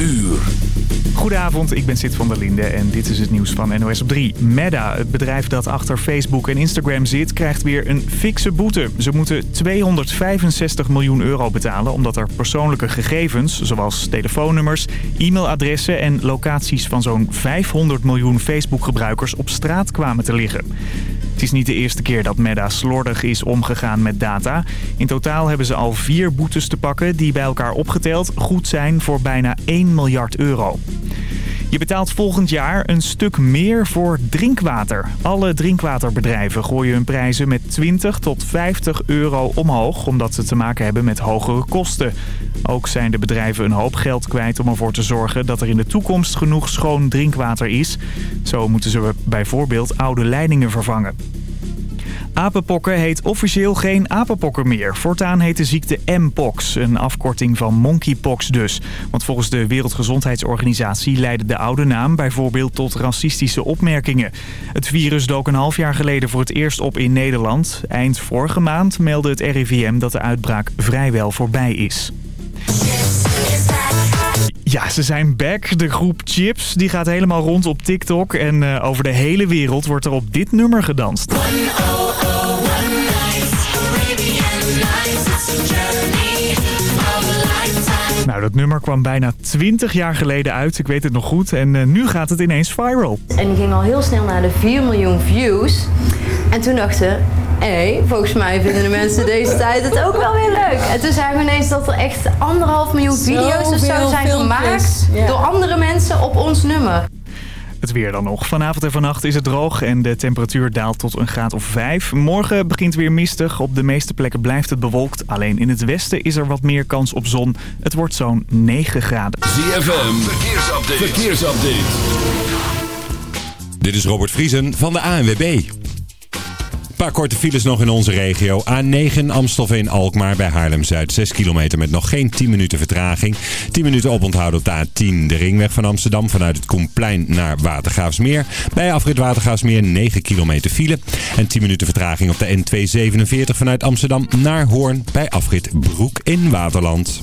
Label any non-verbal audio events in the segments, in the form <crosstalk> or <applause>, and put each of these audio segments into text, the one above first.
uur. Goedenavond, ik ben Sid van der Linde en dit is het nieuws van NOS op 3. Meta, het bedrijf dat achter Facebook en Instagram zit, krijgt weer een fikse boete. Ze moeten 265 miljoen euro betalen omdat er persoonlijke gegevens, zoals telefoonnummers, e-mailadressen en locaties van zo'n 500 miljoen Facebook-gebruikers op straat kwamen te liggen. Het is niet de eerste keer dat Meta slordig is omgegaan met data. In totaal hebben ze al vier boetes te pakken die bij elkaar opgeteld goed zijn voor bijna 1 miljard euro. Je betaalt volgend jaar een stuk meer voor drinkwater. Alle drinkwaterbedrijven gooien hun prijzen met 20 tot 50 euro omhoog... omdat ze te maken hebben met hogere kosten. Ook zijn de bedrijven een hoop geld kwijt om ervoor te zorgen... dat er in de toekomst genoeg schoon drinkwater is. Zo moeten ze bijvoorbeeld oude leidingen vervangen. Apenpokken heet officieel geen apenpokken meer. Voortaan heet de ziekte Mpox, een afkorting van monkeypox dus. Want volgens de Wereldgezondheidsorganisatie leidde de oude naam bijvoorbeeld tot racistische opmerkingen. Het virus dook een half jaar geleden voor het eerst op in Nederland. Eind vorige maand meldde het RIVM dat de uitbraak vrijwel voorbij is. Ja, ze zijn back. De groep Chips die gaat helemaal rond op TikTok. En uh, over de hele wereld wordt er op dit nummer gedanst. Nou, dat nummer kwam bijna 20 jaar geleden uit. Ik weet het nog goed. En uh, nu gaat het ineens viral. En die ging al heel snel naar de 4 miljoen views. En toen dachten hey, volgens mij vinden de mensen deze <laughs> tijd het ook wel weer leuk. En toen zagen we ineens dat er echt anderhalf miljoen video's of zo zijn gemaakt ja. door andere mensen op ons nummer. Het weer dan nog. Vanavond en vannacht is het droog en de temperatuur daalt tot een graad of 5. Morgen begint weer mistig. Op de meeste plekken blijft het bewolkt. Alleen in het westen is er wat meer kans op zon. Het wordt zo'n 9 graden. ZFM, verkeersupdate. verkeersupdate. Dit is Robert Vriesen van de ANWB paar korte files nog in onze regio. A9 Amstelveen-Alkmaar bij Haarlem-Zuid. 6 kilometer met nog geen 10 minuten vertraging. 10 minuten oponthouden op de A10. De ringweg van Amsterdam vanuit het Koenplein naar Watergraafsmeer. Bij afrit Watergraafsmeer 9 kilometer file. En 10 minuten vertraging op de N247 vanuit Amsterdam naar Hoorn. Bij afrit Broek in Waterland.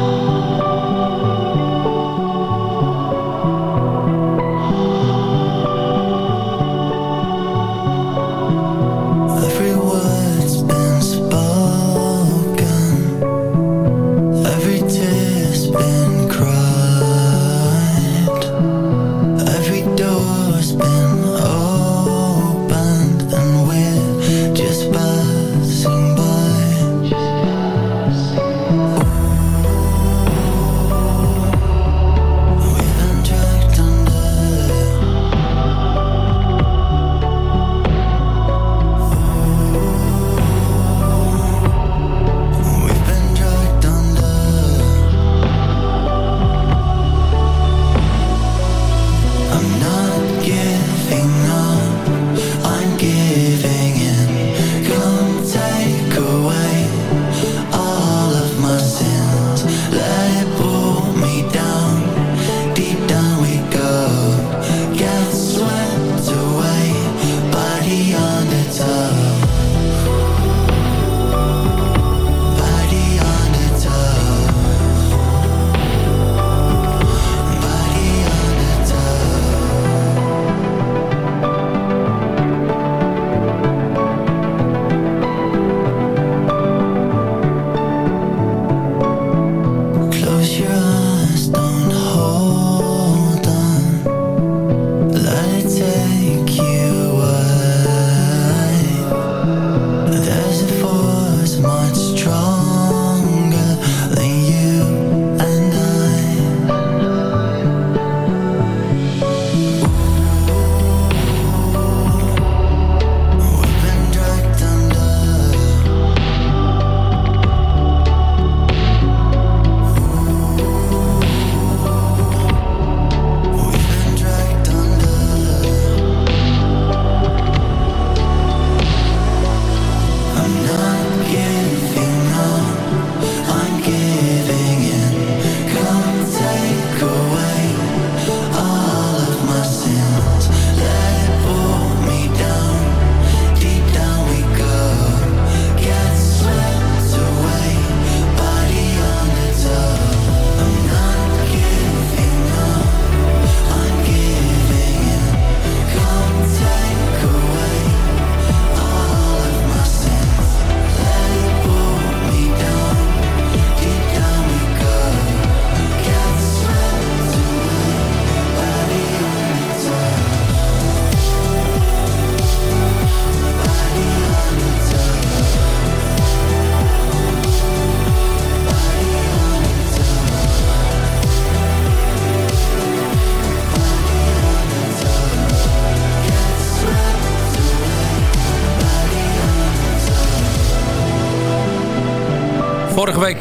Vorige week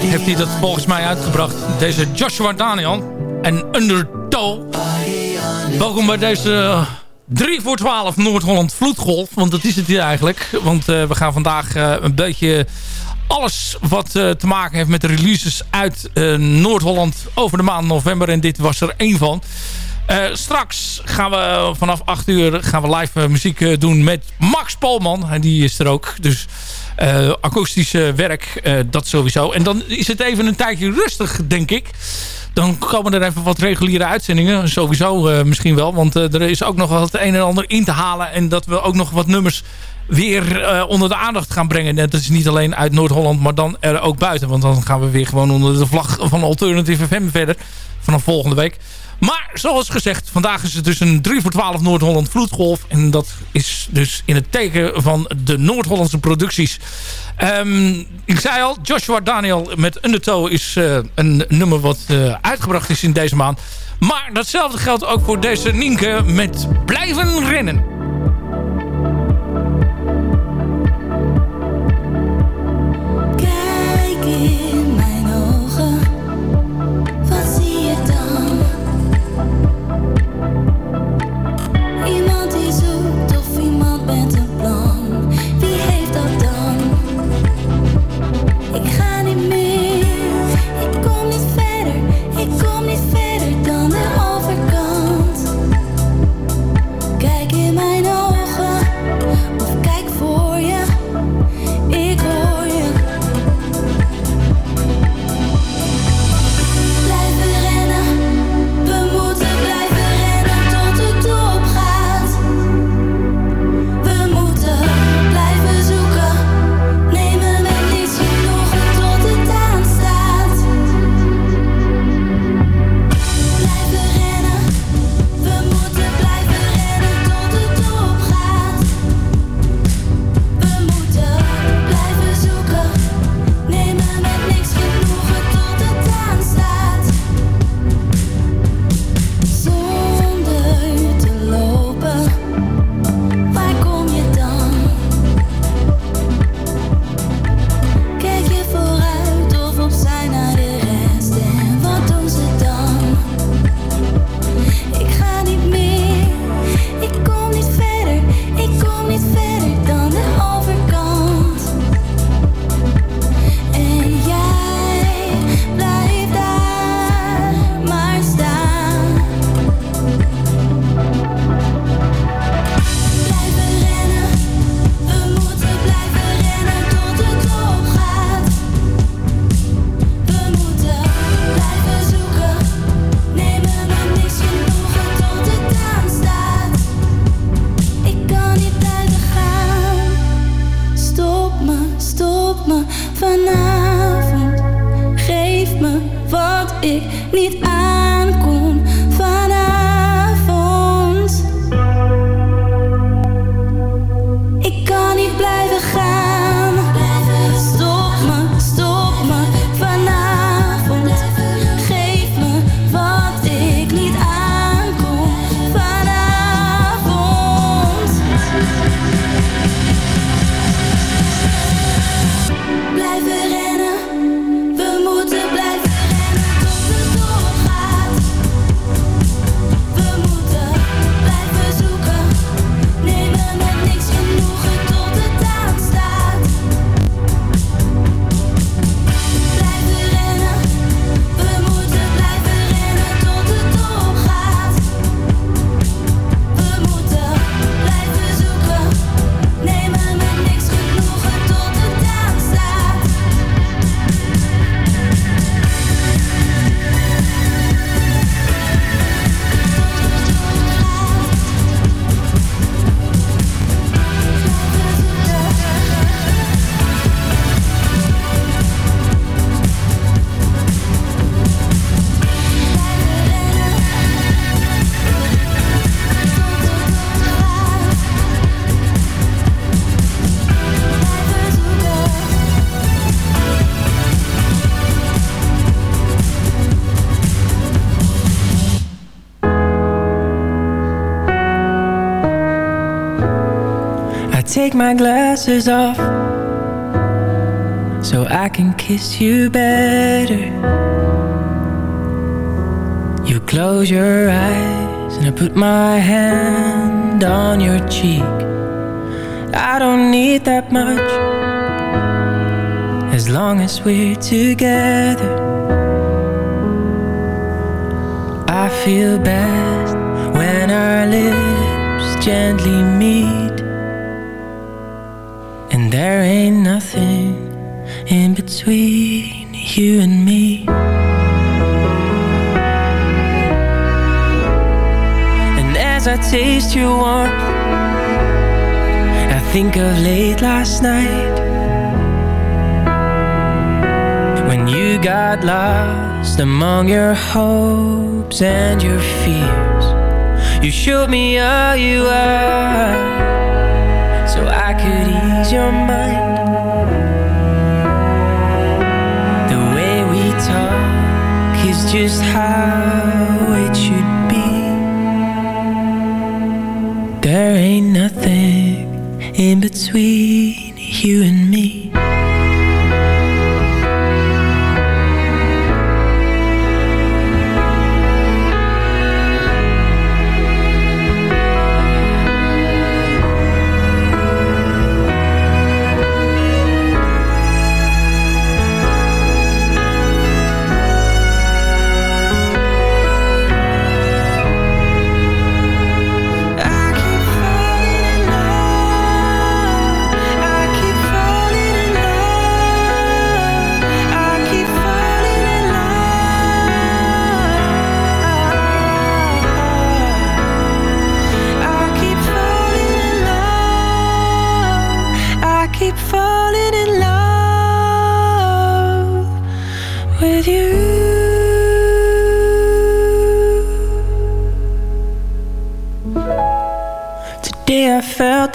heeft hij dat volgens mij uitgebracht. Deze Joshua Daniel en Undertow. Welkom bij deze 3 voor 12 Noord-Holland Vloedgolf. Want dat is het hier eigenlijk. Want we gaan vandaag een beetje alles wat te maken heeft met de releases uit Noord-Holland over de maand november. En dit was er één van. Straks gaan we vanaf 8 uur gaan we live muziek doen met Max Polman. En die is er ook. Dus uh, akoestische werk, uh, dat sowieso. En dan is het even een tijdje rustig, denk ik. Dan komen er even wat reguliere uitzendingen. Sowieso uh, misschien wel. Want er is ook nog wat het een en ander in te halen. En dat we ook nog wat nummers weer onder de aandacht gaan brengen. Dat is niet alleen uit Noord-Holland, maar dan er ook buiten. Want dan gaan we weer gewoon onder de vlag van Alternative FM verder. Vanaf volgende week. Maar zoals gezegd, vandaag is het dus een 3 voor 12 Noord-Holland vloedgolf. En dat is dus in het teken van de Noord-Hollandse producties. Um, ik zei al, Joshua Daniel met Undertow is uh, een nummer wat uh, uitgebracht is in deze maand. Maar datzelfde geldt ook voor deze Nienke met Blijven Rennen. My glasses off So I can kiss you better. You close your eyes and I put my hand on your cheek. I don't need that much as long as we're together. I feel best when our lips gently there ain't nothing in between you and me. And as I taste your warmth, I think of late last night when you got lost among your hopes and your fears. You showed me all you are could ease your mind. The way we talk is just how it should be. There ain't nothing in between you and me.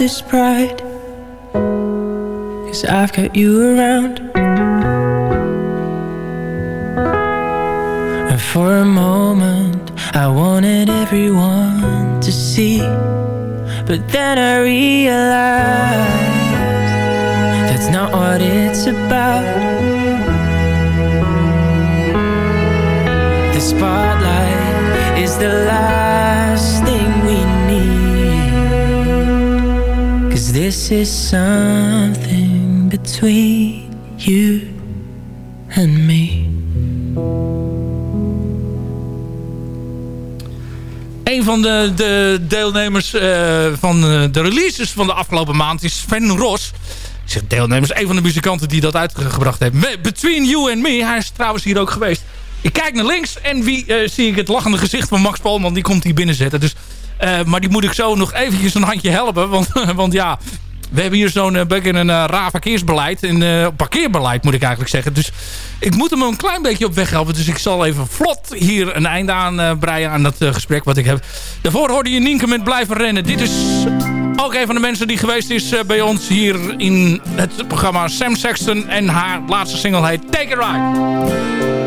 This pride. Cause I've got you around. And for a moment I wanted everyone to see. But then I realized That's not what it's about. The spotlight this is something between you and me. Een van de, de deelnemers eh, van eh, de releases van de afgelopen maand is Sven Ros. Ik zeg deelnemers, een van de muzikanten die dat uitgebracht heeft. Between You and Me, hij is trouwens hier ook geweest. Ik kijk naar links en wie eh, zie ik het lachende gezicht van Max Polman. Die komt hier binnenzetten. Dus, maar die moet ik zo nog eventjes een handje helpen. Want, <laughs> want ja, we hebben hier zo'n eh, beetje een eh, raar verkeersbeleid. Eh, parkeerbeleid moet ik eigenlijk zeggen. Dus ik moet hem een klein beetje op weg helpen. Dus ik zal even vlot hier een einde aan eh, breien aan dat eh, gesprek wat ik heb. Daarvoor hoorde je Nienke met Blijven Rennen. Dit is ook een van de mensen die geweest is eh, bij ons hier in het programma Sam Sexton. En haar laatste single heet Take a Ride.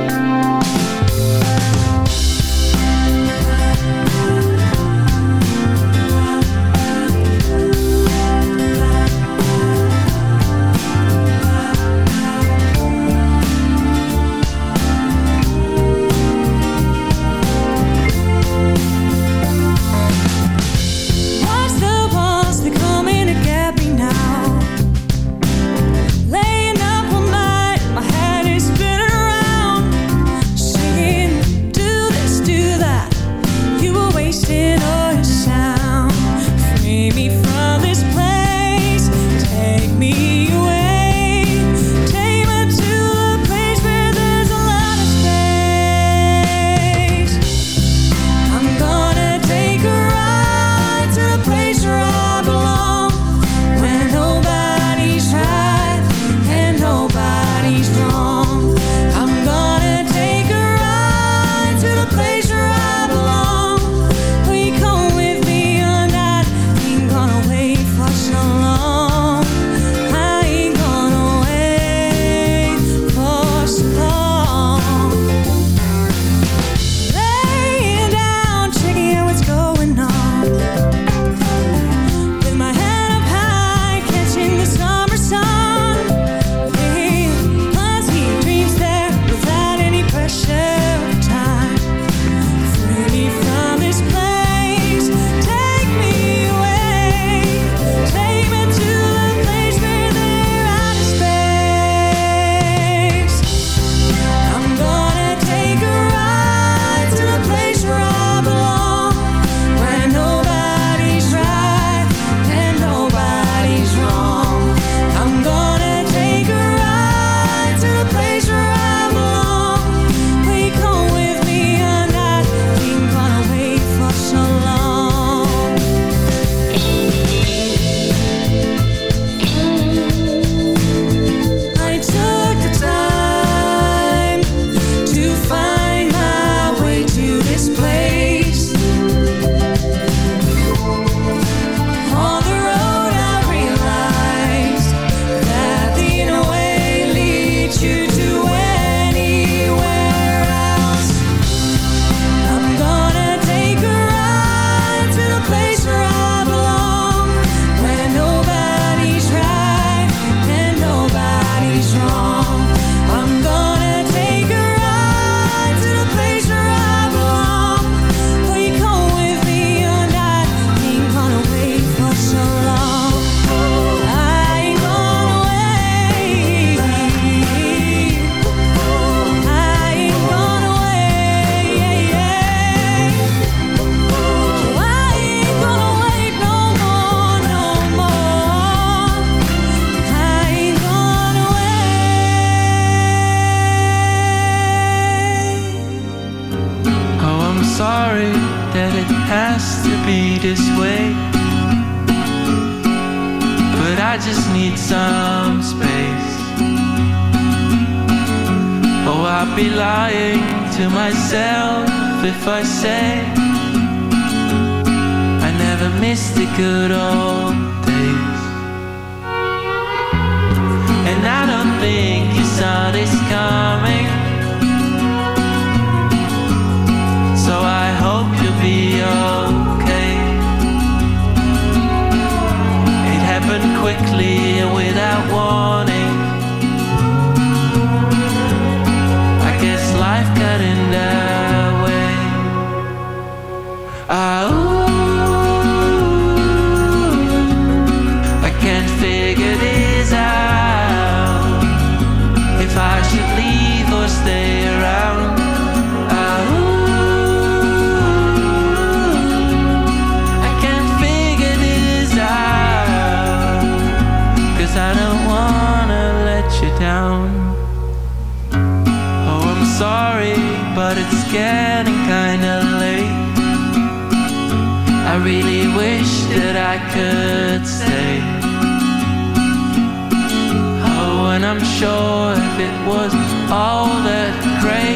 Sure if it was all that great,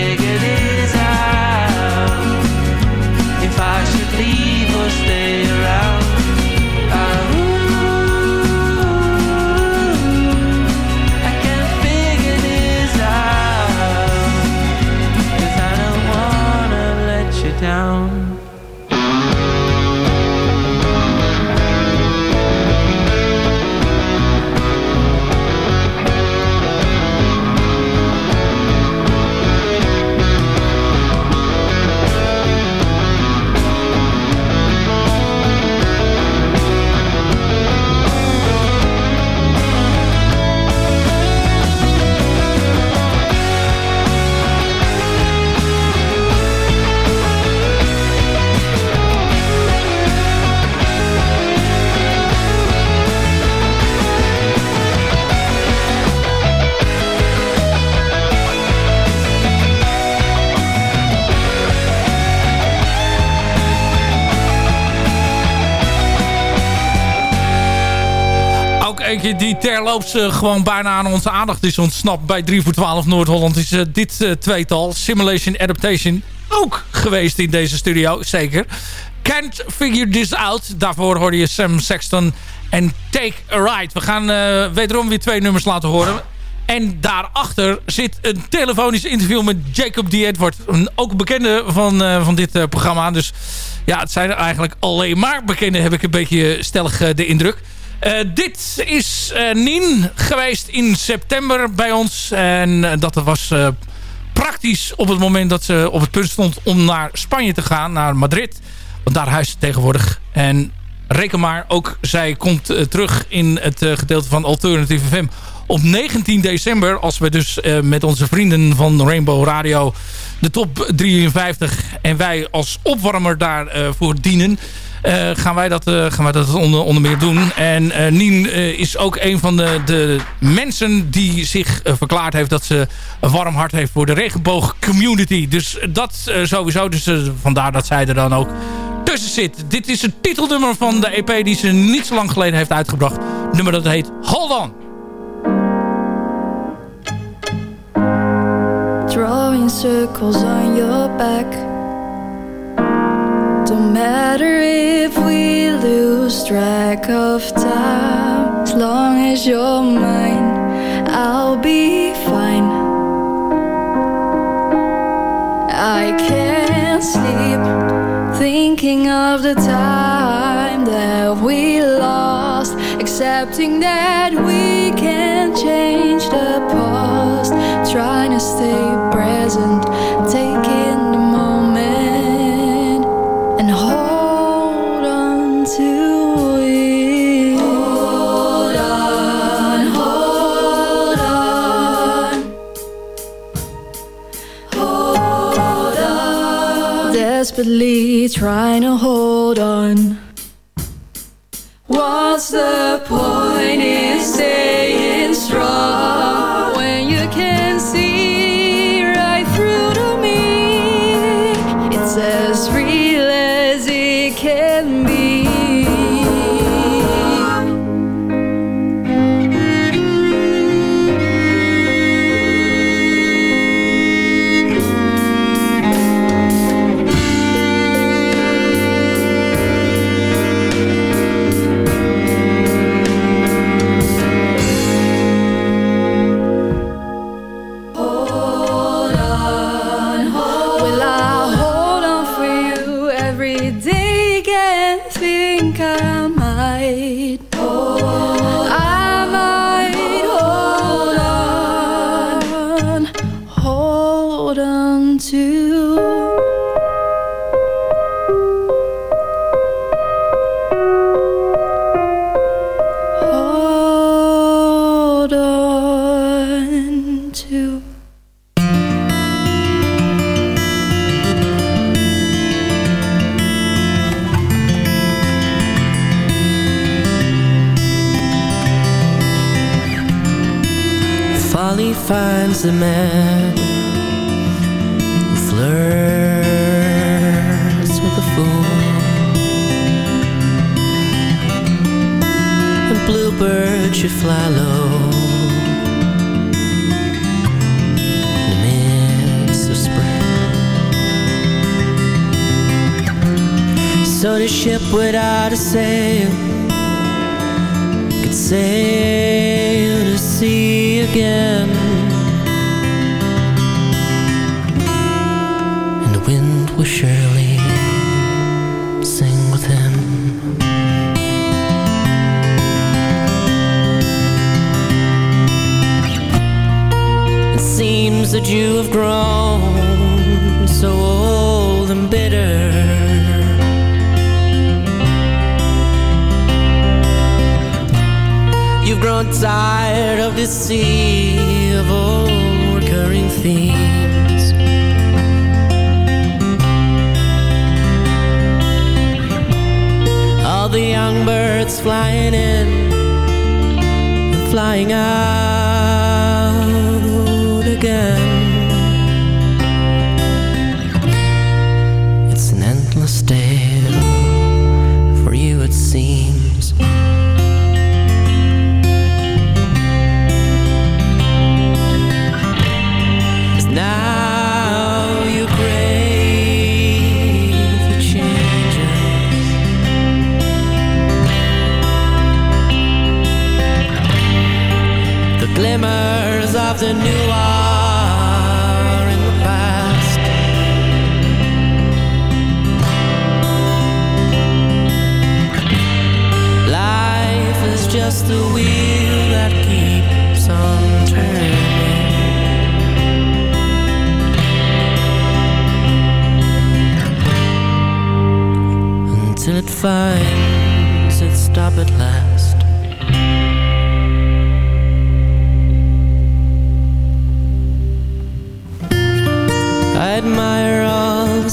can't terloops gewoon bijna aan onze aandacht is ontsnapt bij 3 voor 12 Noord-Holland. Is eh, dit eh, tweetal, Simulation Adaptation, ook geweest in deze studio. Zeker. Can't Figure This Out. Daarvoor hoorde je Sam Sexton en Take a Ride. We gaan eh, wederom weer twee nummers laten horen. En daarachter zit een telefonisch interview met Jacob D. Edward. Ook bekende van, van dit programma. Dus ja, het zijn er eigenlijk alleen maar bekende, heb ik een beetje stellig de indruk. Eh, dit is eh Nien geweest in september bij ons. En eh, dat was praktisch op het moment dat ze op het punt stond om naar Spanje te gaan. Naar Madrid. Want daar huist ze tegenwoordig. En reken maar, ook zij komt terug in het gedeelte van Alternative FM. Op 19 december, als we dus met onze vrienden van Rainbow Radio de top 53 en wij als opwarmer daarvoor voor dienen. Eh, gaan, wij dat, eh, gaan wij dat onder, onder meer doen. En eh, Nien is ook een van de, de mensen die zich verklaard heeft... dat ze een warm hart heeft voor de regenboog community. Dus dat sowieso. Dus vandaar dat zij er dan ook tussen zit. Dit is het titelnummer van de EP die ze niet zo lang geleden heeft uitgebracht. Nummer dat heet Hold On. drawing circles on your back. Don't matter if we lose track of time. As long as you're mine, I'll be fine. I can't sleep thinking of the time that we lost, accepting that we can't change the past, trying to stay present, Desperately trying to hold on. What's the point in staying strong Grown tired of this sea of old recurring themes. All the young birds flying in flying out new are in the past Life is just wheel that keeps on turning until it finds its stop at last.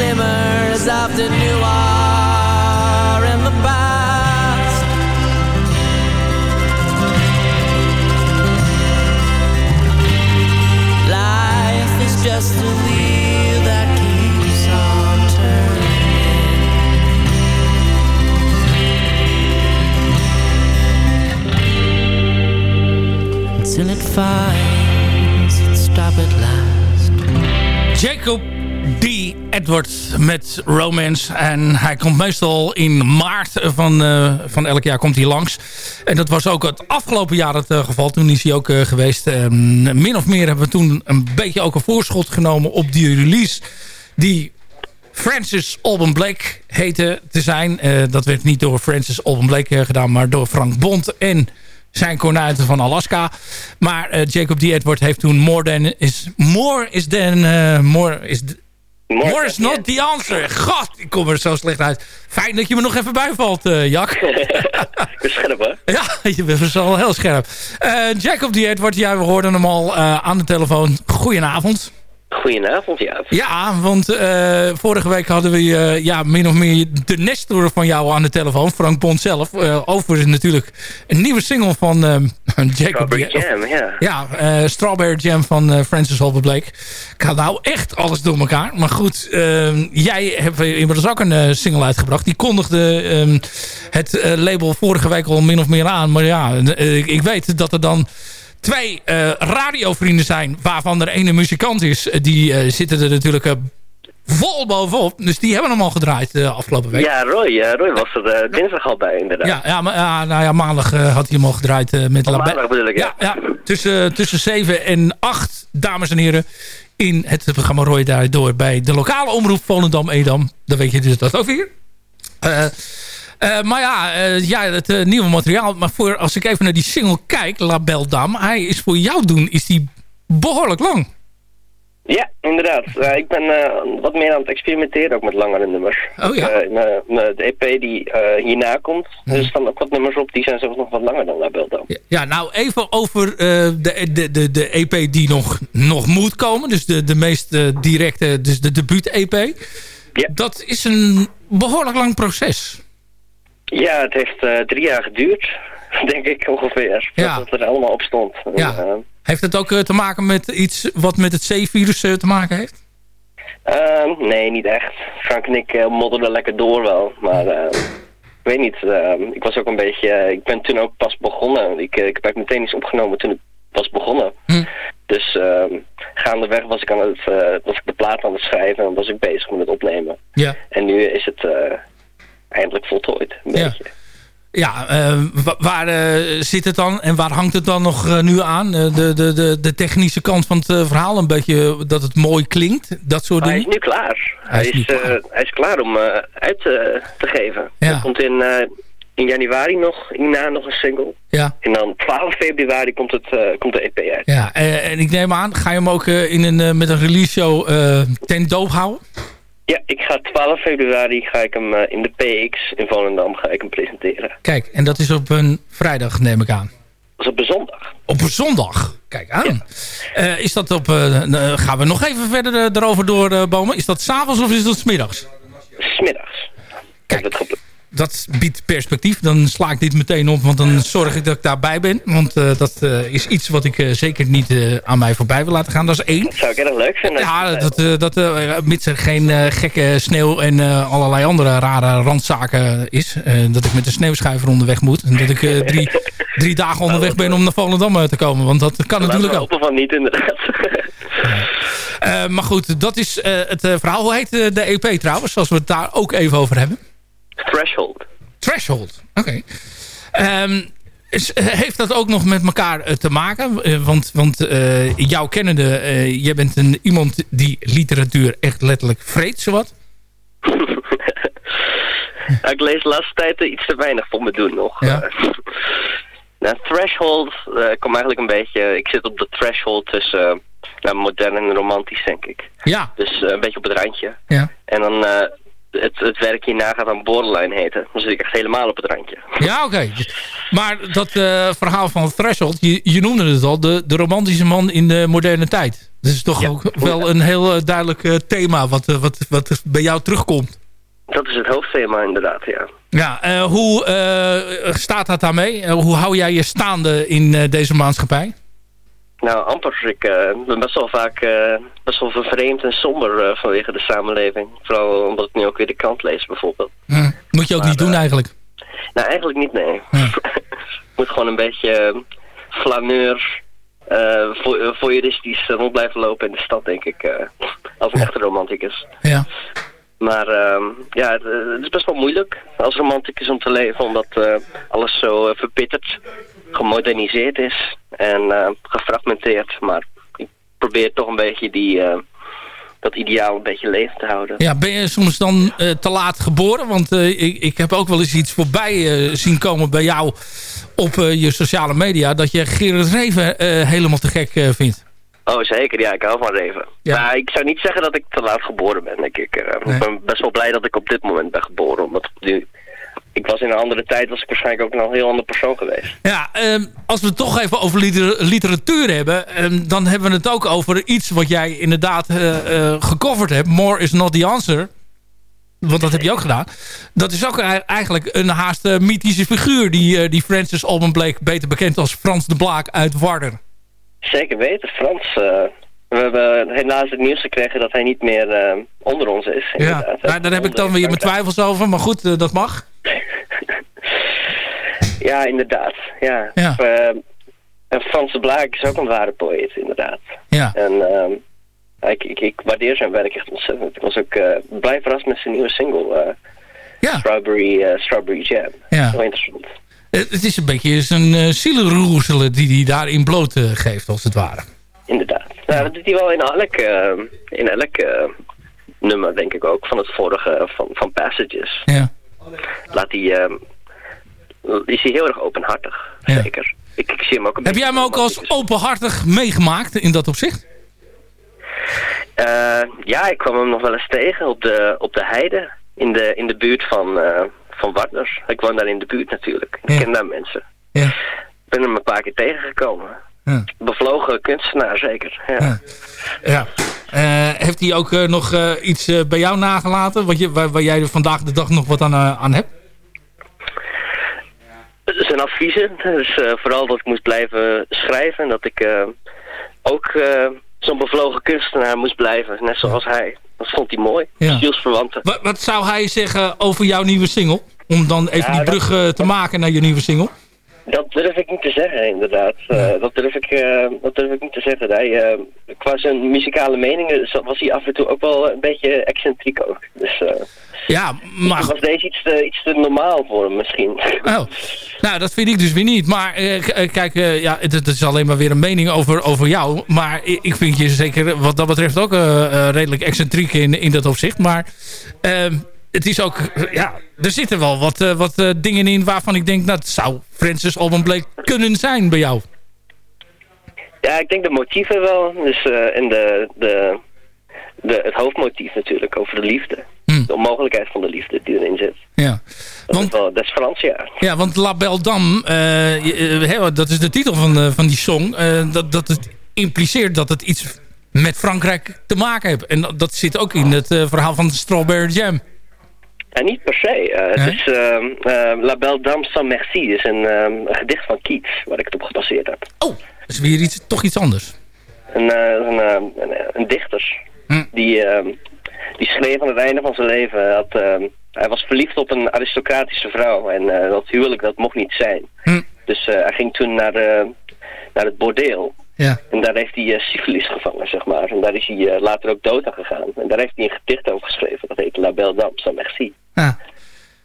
Glimmers of the new are in the past. Life is just a wheel that keeps on turning. Until it finds its stop at last. Jacob D. Edward met Romance. En hij komt meestal in maart van, eh, van elk jaar komt hij langs. En dat was ook het afgelopen jaar het eh, geval. Toen is hij ook eh, geweest. Ehm, min of meer hebben we toen een beetje ook een voorschot genomen op die release. Die Francis Alban Blake heette te zijn. Dat werd niet door Francis Alban Blake gedaan, maar door Frank Bond en zijn kornuiten van Alaska. Maar Jacob D. Edward heeft toen More Than Is... More is than... more is... More is not the answer. God, ik kom er zo slecht uit. Fijn dat je me nog even bijvalt, eh Jak. <laughs> Ik ben scherp, hè? ja, <laughs> je bent al heel scherp. Eh, Jacob D. Edward, ja, we hoorden hem al eh, aan de telefoon. Goedenavond. Goedenavond, Jaap. Ja, want eh, vorige week hadden we eh, ja, min of meer de Nestor van jou aan de telefoon. Frank Bond zelf. Eh, over natuurlijk een nieuwe single van <laughs> Jacob. Strawberry Jam, ja. Ja, Strawberry Jam van Francis Holber Blake. Ik had nou echt alles door elkaar. Maar goed, eh, jij hebt inmiddels ook een single uitgebracht. Die kondigde eh, het label vorige week al min of meer aan. Maar ja, ik, ik weet dat er dan twee eh, radiovrienden zijn... waarvan er ene muzikant is. Eh, die eh, zitten er natuurlijk vol bovenop. Dus die hebben hem al gedraaid de afgelopen week. Ja, Roy, ja, Roy was er dinsdag al bij, inderdaad. Ja, ja, maar, ja, nou ja, maandag had hij hem al gedraaid eh, met Be- maandag bedoel ik, ja. ja, ja, tussen, tussen 7 en 8, dames en heren, in het programma Roy daar door bij de lokale omroep Volendam-Edam. Dan weet je dus dat ook weer. Eh, maar ja, eh, ja het eh, nieuwe materiaal. Maar voor, als ik even naar die single kijk, La Belle Dame, hij is voor jou doen, is die behoorlijk lang. Ja, inderdaad. Ik ben wat meer aan het experimenteren ook met langere nummers. Oh ja? De EP die hierna komt, er staan ook wat nummers op, die zijn zelfs nog wat langer dan La Belle Dame. Ja, Ja, nou even over de, de, de, de EP die nog, nog moet komen. Dus de, de meest directe, dus de debuut-EP. Ja. Dat is een behoorlijk lang proces. Ja, het heeft eh, drie jaar geduurd, <laughs> denk ik ongeveer, Ja. dat het er allemaal op stond. En, Ja. eh, Heeft het ook eh, te maken met iets wat met het C-virus te maken heeft? nee, niet echt. Frank en ik modderden lekker door wel, maar ik weet niet. ik was ook een beetje, ik ben toen ook pas begonnen. Ik, ik heb meteen iets opgenomen toen ik was begonnen. Hm. Dus ehm, gaandeweg was ik, aan het, was ik de plaat aan het schrijven en was ik bezig met het opnemen. Ja. En nu is het eindelijk voltooid, een Ja. beetje. Ja, eh, wa- waar eh, zit het dan en waar hangt het dan nog eh, nu aan? De, de, de, de technische kant van het verhaal, een beetje dat het mooi klinkt, dat soort Hij is dingen? nu klaar. Hij Hij is klaar. hij is klaar om uit te geven. Ja. Er komt in, in januari nog, hierna nog een single. Ja. En dan 12 februari komt, het, komt de EP uit. Ja, en ik neem aan, ga je hem ook in een, met een release show ten doop houden? Ja, ik ga 12 februari ga ik hem eh, in de PX in Volendam ga ik hem presenteren. Kijk, en dat is op een vrijdag, neem ik aan. Dat is op een zondag. Op een zondag. Kijk aan. Eh, is dat op... eh, gaan we nog even verder erover doorbomen? is dat s'avonds of is dat 's middags? Smiddags. Kijk. Dat Dat biedt perspectief. Dan sla ik dit meteen op, want dan zorg ik dat ik daarbij ben. Want eh, dat eh, is iets wat ik eh, zeker niet aan mij voorbij wil laten gaan. Dat is één. Dat zou ik erg leuk vinden. Ja, dat, dat, mits er geen gekke sneeuw en allerlei andere rare randzaken is. dat ik met de sneeuwschuiver onderweg moet. En dat ik drie, drie dagen onderweg ben om naar Volendam te komen. Want dat kan natuurlijk ook. van niet, inderdaad. Maar goed, dat is het verhaal. Hoe heet de EP trouwens? Als we het daar ook even over hebben. Threshold. Threshold. Oké. Ehm, eh, heeft dat ook nog met elkaar eh, te maken? Eh, want want eh, jouw kennende, jij bent een, iemand die literatuur echt letterlijk vreet, zowat. <laughs> Ik lees de laatste tijd iets te weinig voor me doen nog. Ja. <laughs> Nou, threshold eh komt eigenlijk een beetje... Ik zit op de threshold tussen nou, modern en romantisch, denk ik. Ja, Dus een beetje op het randje. ja. En dan het, het werk hierna gaat dan borderline heten. Dan zit ik echt helemaal op het randje. Ja, oké. Maar dat eh, verhaal van Threshold, je, je noemde het al, de, de romantische man in de moderne tijd. Dat is toch Ja. ook wel een heel eh, duidelijk eh, thema wat, wat, wat bij jou terugkomt. Dat is het hoofdthema inderdaad, ja. Ja, eh, hoe staat dat daarmee? Hoe hou jij je staande in deze maatschappij? Nou, amper. Ik eh, ben best wel vaak eh, best wel vervreemd en somber eh, vanwege de samenleving. Vooral omdat ik nu ook weer de krant lees bijvoorbeeld. Hm, Moet je ook Maar, niet doen eigenlijk. Nou, eigenlijk niet, nee. <laughs> Ja. Moet gewoon een beetje flaneur, vo- voyeuristisch rond blijven lopen in de stad, denk ik. als een echte romanticus. Ja. Maar ehm, ja, het, het is best wel moeilijk als romanticus om te leven, omdat alles zo verbitterd, gemoderniseerd is en eh, gefragmenteerd. Maar ik probeer toch een beetje die, eh, dat ideaal een beetje levend te houden. ja, ben je soms dan eh, te laat geboren? Want ik, ik heb ook wel eens iets voorbij zien komen bij jou op je sociale media... dat je Gerard Reven helemaal te gek vindt. Oh, zeker. Ja, ik hou van Reven. Ja. Maar ik zou niet zeggen dat ik te laat geboren ben, denk ik. Nee. Ik ben best wel blij dat ik op dit moment ben geboren. Omdat ik nu... Ik was in een andere tijd, was ik waarschijnlijk ook nog een heel ander persoon geweest. Ja, ehm, als we het toch even over liter- literatuur hebben... ehm, dan hebben we het ook over iets wat jij inderdaad eh, eh, gecoverd hebt. More is not the answer. Want dat heb je ook gedaan. Dat is ook ei- eigenlijk een haast eh, mythische figuur... die, die Francis Alban Blake beter bekend als Frans de Blaak uit Warder. Zeker weten, Frans. we hebben helaas het nieuws gekregen dat hij niet meer onder ons is. Ja, inderdaad. nou, daar heb ik dan weer mijn twijfels over. Maar goed, dat mag. Ja, inderdaad. Ja. Ja. Eh, en Frans de Blaak is ook een ware poëet, inderdaad. Ja, En ehm, ik, ik, ik waardeer zijn werk echt ontzettend. Ik was ook eh, blij verrast met zijn nieuwe single, eh, ja, Strawberry, Strawberry Jam. ja. Heel interessant. Het is een beetje zijn uh, zielenroezelen die hij daarin bloot geeft, als het ware. Inderdaad. Nou, dat doet hij wel in elk, in elk nummer, denk ik ook, van het vorige, van, van Passages. Ja. Laat hij, ehm, is hij heel erg openhartig, Ja. zeker. Ik, ik zie hem ook een Heb jij hem ook als openhartig meegemaakt in dat opzicht? Eh, ja, ik kwam hem nog wel eens tegen op de, op de heide. In de, in de buurt van, eh van Warners. Ik woon daar in de buurt natuurlijk. Ik Ja. ken daar mensen. Ja. Ik ben hem een paar keer tegengekomen. Ja. Bevlogen kunstenaar, zeker. Ja. Ja. Eh, heeft hij ook eh, nog eh, iets eh, bij jou nagelaten? Wat je, waar, waar jij er vandaag de dag nog wat aan, eh, aan hebt? Zijn adviezen. Dus eh, vooral dat ik moest blijven schrijven. En dat ik eh, ook eh, zo'n bevlogen kunstenaar moest blijven. Net zoals hij. Dat vond hij mooi. Ja. Zielsverwanten. Wat, wat zou hij zeggen over jouw nieuwe single? Om dan even Ja, die brug te maken naar je nieuwe single. Dat durf ik niet te zeggen, inderdaad. Eh, dat, durf ik, eh, dat durf ik niet te zeggen. Hij, eh, qua zijn muzikale meningen was hij af en toe ook wel een beetje excentriek ook. Dus Ja, maar... was deze iets te, iets te normaal voor hem misschien. Oh. Nou, dat vind ik dus weer niet. Maar kijk, ja, het, is alleen maar weer een mening over, over jou. Maar ik vind je zeker wat dat betreft ook redelijk excentriek in, in dat opzicht. Maar ehm, het is ook, ja, er zitten wel wat, eh, wat eh, dingen in waarvan ik denk, nou, dat zou Francis Alban Blake kunnen zijn bij jou. Ja, ik denk de motieven wel. Dus, eh, en de, de, de, het hoofdmotief natuurlijk over de liefde. Hm. De onmogelijkheid van de liefde die erin zit. Ja. Dat, Want- is, wel, dat is Frans, ja. Ja, want La Belle Dame, dat is de titel van, van die song. dat, dat het impliceert dat het iets met Frankrijk te maken heeft. En dat, dat zit ook in het verhaal van de Strawberry Jam. En niet per se. eh, het is ehm, eh, La Belle Dame sans Merci. is een, ehm, een gedicht van Keats, waar ik het op gebaseerd heb. Oh, is weer iets, toch iets anders. Een, eh, een, ehm, een, een dichter. Hm. Die, ehm, die schreef aan het einde van zijn leven. hij had, ehm, hij was verliefd op een aristocratische vrouw. En eh, dat huwelijk dat mocht niet zijn. Hm. Dus hij ging toen naar, naar het bordeel. Ja. En daar heeft hij syfilis gevangen, zeg maar. En daar is hij eh, later ook dood aan gegaan. En daar heeft hij een gedicht over geschreven. Dat heet La Belle Dame sans Merci. Ja.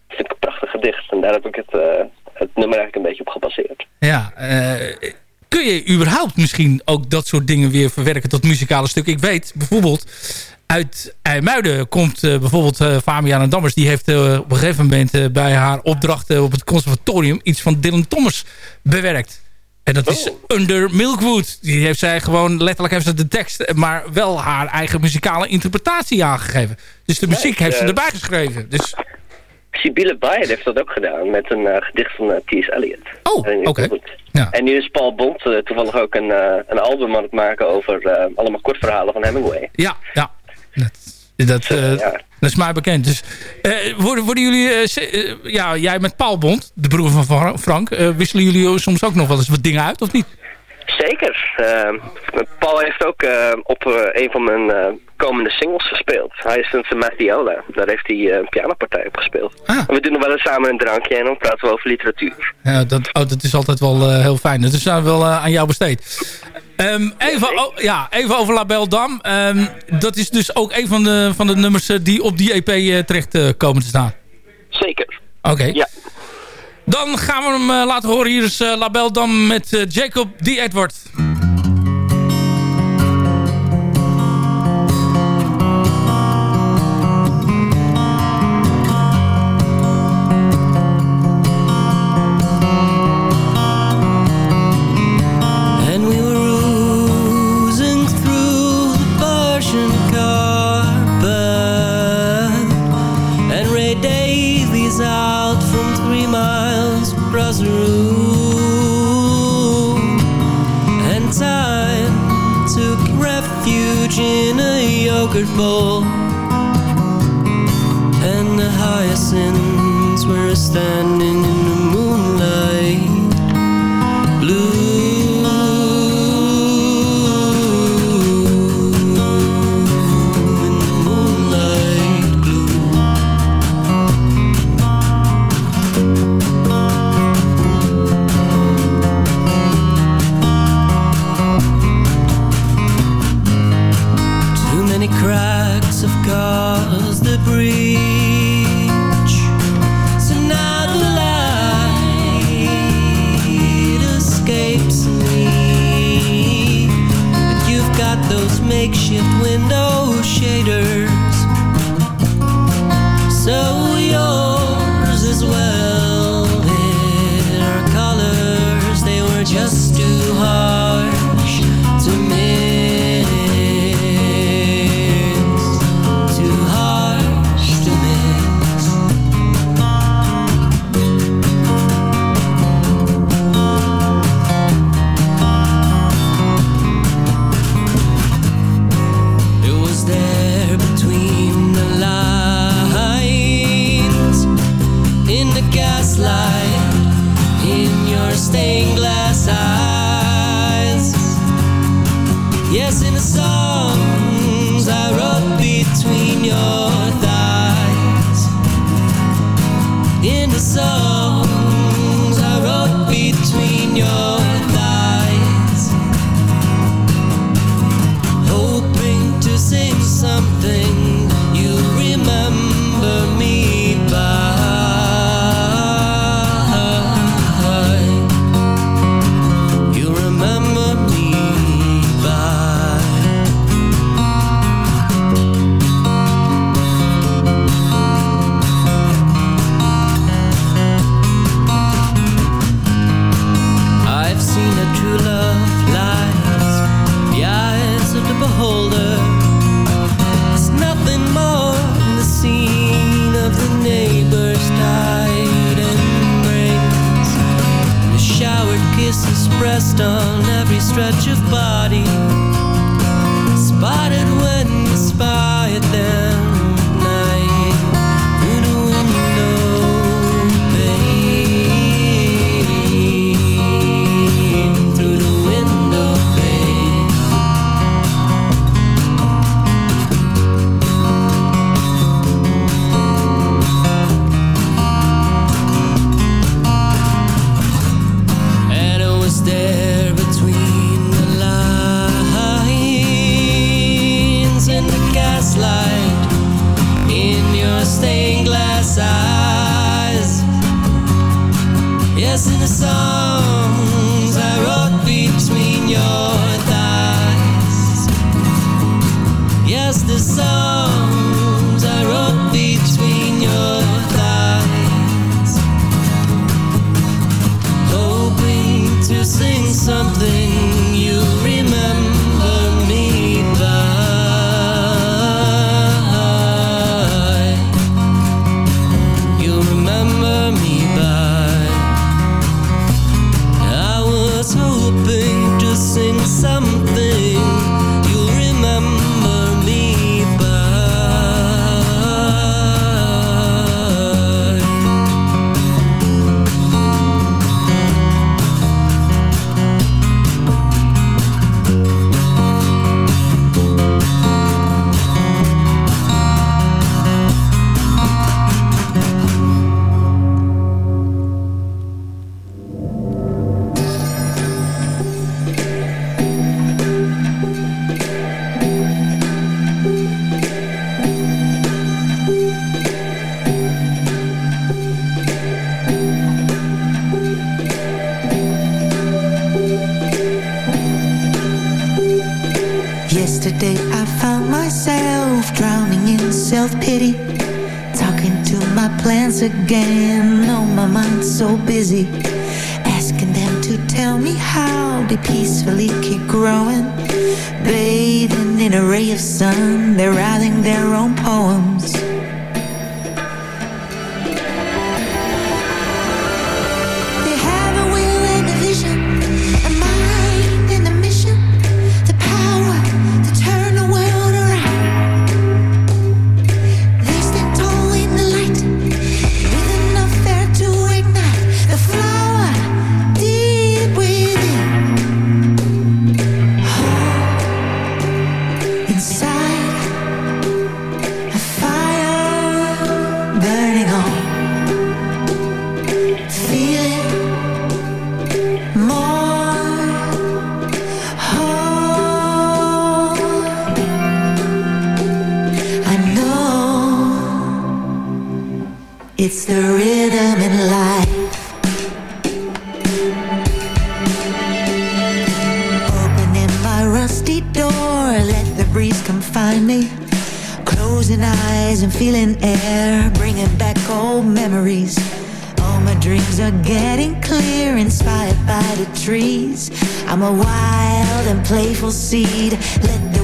Dat vind ik een prachtig gedicht. En daar heb ik het, eh, het nummer eigenlijk een beetje op gebaseerd. Ja, kun je überhaupt misschien ook dat soort dingen weer verwerken tot muzikale stukken? Ik weet bijvoorbeeld, uit IJmuiden komt bijvoorbeeld uh, Fabiana Dammers. Die heeft uh, op een gegeven moment uh, bij haar opdrachten op het conservatorium... iets van Dylan Thomas bewerkt. En dat is Oh. Under Milkwood. Die heeft zij gewoon, letterlijk heeft ze de tekst... maar wel haar eigen muzikale interpretatie aangegeven. Dus de muziek heeft ze erbij geschreven. Dus, Sibylle Bayer heeft dat ook gedaan met een eh, gedicht van eh, T.S. Eliot. Oh, oké. Ja. En nu is Paul Bond eh, toevallig ook een, een album aan het maken over allemaal kortverhalen van Hemingway. ja, ja. Dat, dat, ja. Dat is mij bekend. Dus, eh, worden, worden jullie... eh, eh, ja, jij met Paul Bond, de broer van Fra- Frank... wisselen jullie soms ook nog wel eens wat dingen uit, of niet? Zeker. Eh, Paul heeft ook eh, op eh, een van mijn komende singles gespeeld. Hij is een Mathiola. Daar heeft hij een pianopartij op gespeeld. Ah. En we doen nog wel eens samen een drankje en dan praten we over literatuur. Ja, dat, oh, dat is altijd wel heel fijn. Dat is dan wel aan jou besteed. Ehm, even, o- ja, even over La Belle Dame. Ehm, dat is dus ook een van de, van de nummers die op die EP terecht komen te staan. Zeker. Oké. Ja. Dan gaan we hem eh, laten horen. Hier is eh, La Belle Dame met eh, Jacob D. Edward. Refuge in a yogurt bowl. And the hyacinths were standing in a wild and playful seed. Let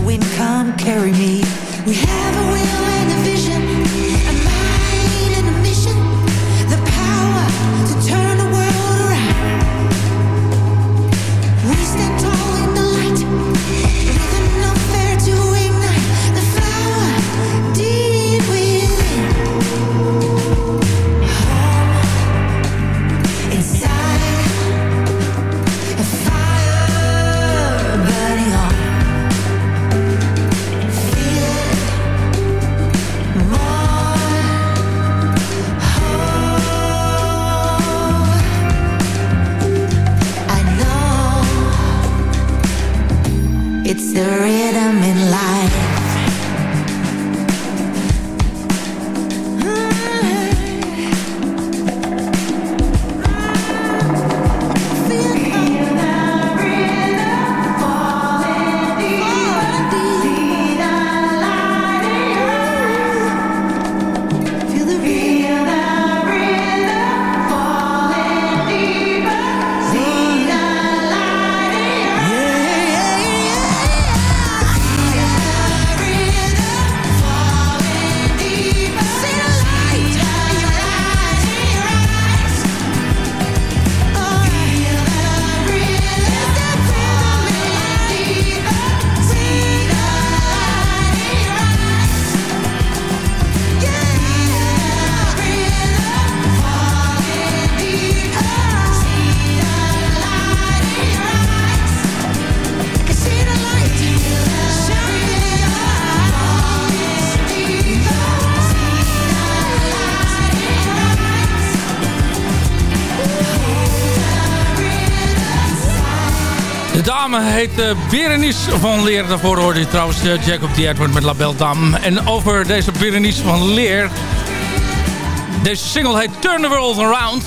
heet uh, Berenice van Leer. Daarvoor hoorde trouwens uh, Jacob de Edward met La Belle Dame. En over deze Berenice van Leer... Deze single heet Turn the World Around.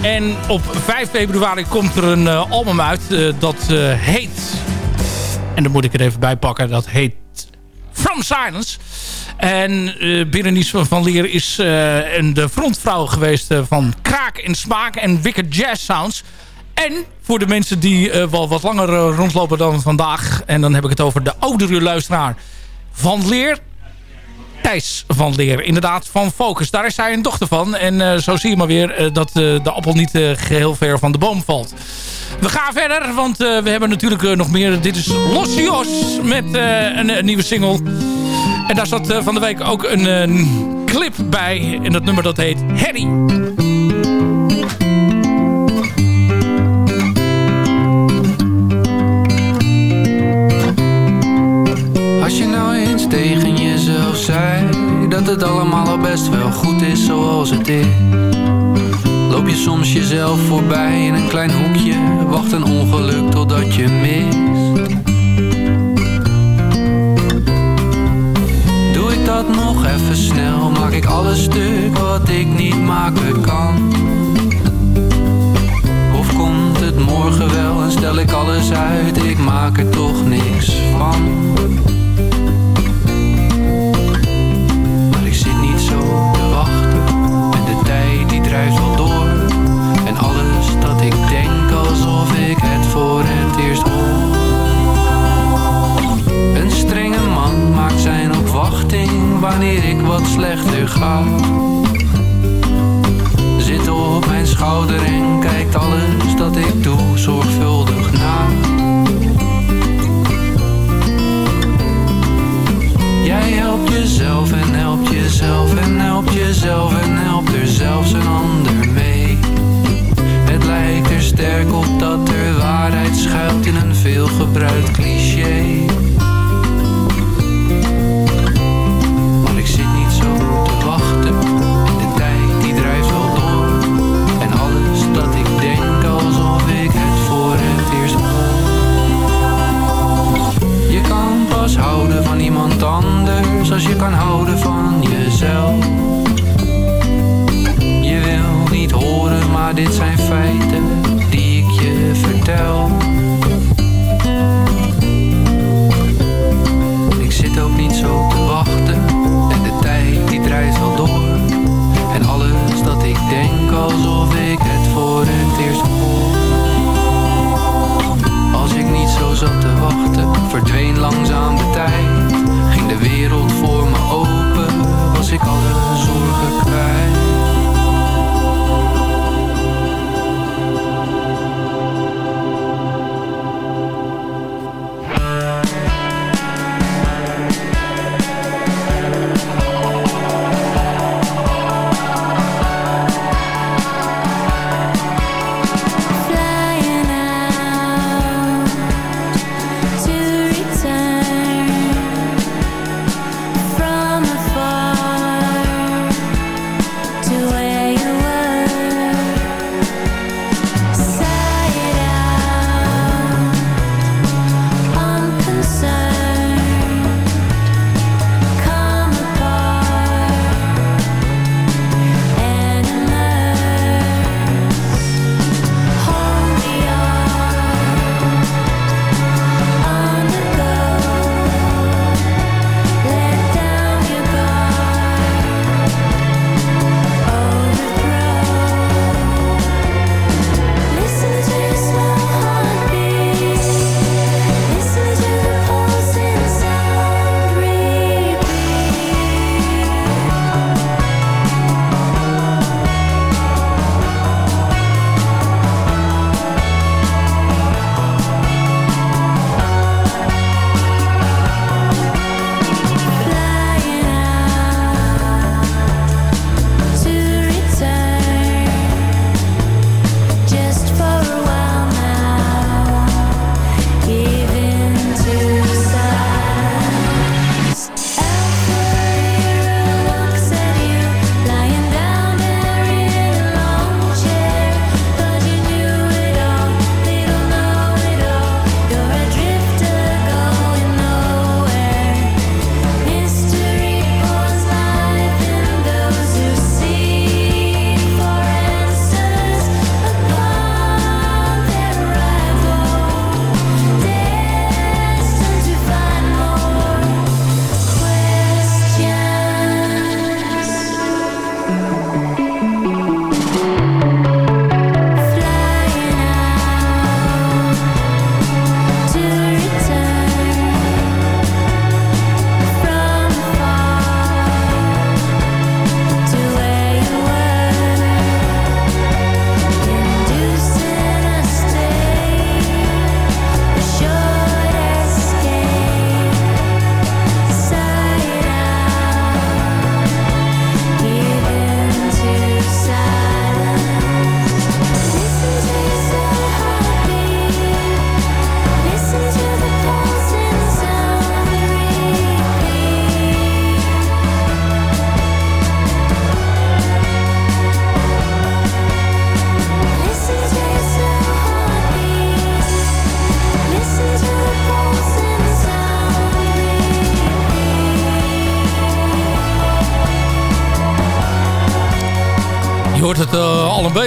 En op 5 februari komt er een uh, album uit. dat heet... En dan moet ik er even bij pakken. Dat heet From Silence. En Berenice van Leer is uh, de frontvrouw geweest van Kraak en Smaak en Wicked Jazz Sounds. En voor de mensen die wel wat langer rondlopen dan vandaag... en dan heb ik het over de oudere luisteraar van Leer... Thijs van Leer, inderdaad, van Focus. Daar is zij een dochter van. En zo zie je maar weer dat de appel niet geheel ver van de boom valt. We gaan verder, want we hebben natuurlijk nog meer. Dit is Los Jos met een, een nieuwe single... En daar zat van de week ook een, een, clip bij. En dat nummer dat heet Harry. Dat het allemaal al best wel goed is zoals het is. Loop je soms jezelf voorbij in een klein hoekje Wacht een ongeluk totdat je mist. Dat nog even snel Maak ik alles stuk wat ik niet maken kan? Of komt het morgen wel en stel ik alles uit Ik maak er toch niks van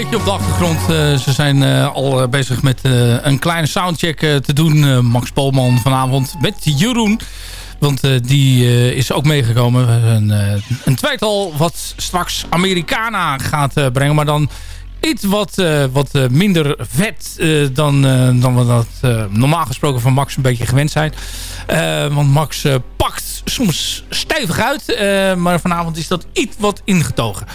op de achtergrond. Eh, ze zijn eh, al eh, bezig met een kleine soundcheck te doen. Max Polman vanavond met Jeroen. Want die is ook meegekomen. Een, een tweetal wat straks Americana gaat brengen. Maar dan iets wat, wat minder vet dan, dan we dat normaal gesproken van Max een beetje gewend zijn. Want Max pakt soms stevig uit. maar vanavond is dat iets wat ingetogen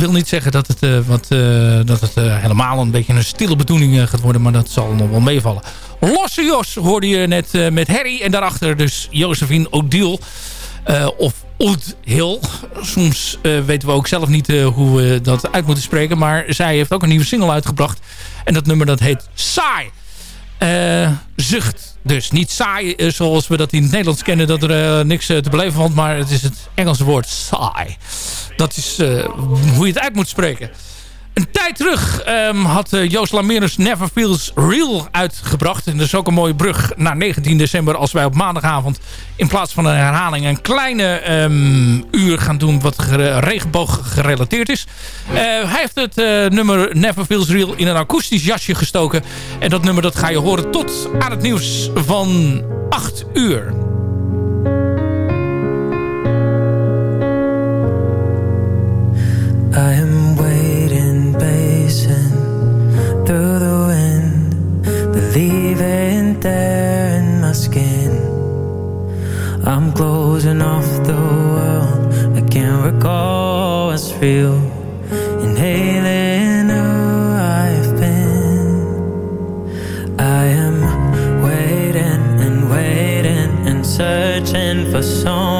wil niet zeggen dat het, eh, wat, eh, dat het eh, helemaal een beetje een stille bedoeling gaat worden. Maar dat zal nog wel meevallen. Losse Jos hoorde je net met Harry. En daarachter dus Josephine Odile. eh, of Oud Hill. Soms weten we ook zelf niet hoe we dat uit moeten spreken. Maar zij heeft ook een nieuwe single uitgebracht. En dat nummer dat heet Saai. Eh, zucht dus. Niet saai eh, zoals we dat in het Nederlands kennen. Dat er eh, niks te beleven valt. Maar het is het Engelse woord saai. Dat is hoe je het uit moet spreken. Een tijd terug ehm, had eh, Joost Lamerus Never Feels Real uitgebracht. En dat is ook een mooie brug naar 19 december... als wij op maandagavond in plaats van een herhaling... een kleine ehm, uur gaan doen wat regenboog gerelateerd is. Eh, hij heeft het eh, nummer Never Feels Real in een akoestisch jasje gestoken. En dat nummer dat ga je horen tot aan het nieuws van 8 uur. I am through the wind, believe it there in my skin. I'm closing off the world, I can't recall what's real. Inhaling who I've been, I am waiting and waiting and searching for someone.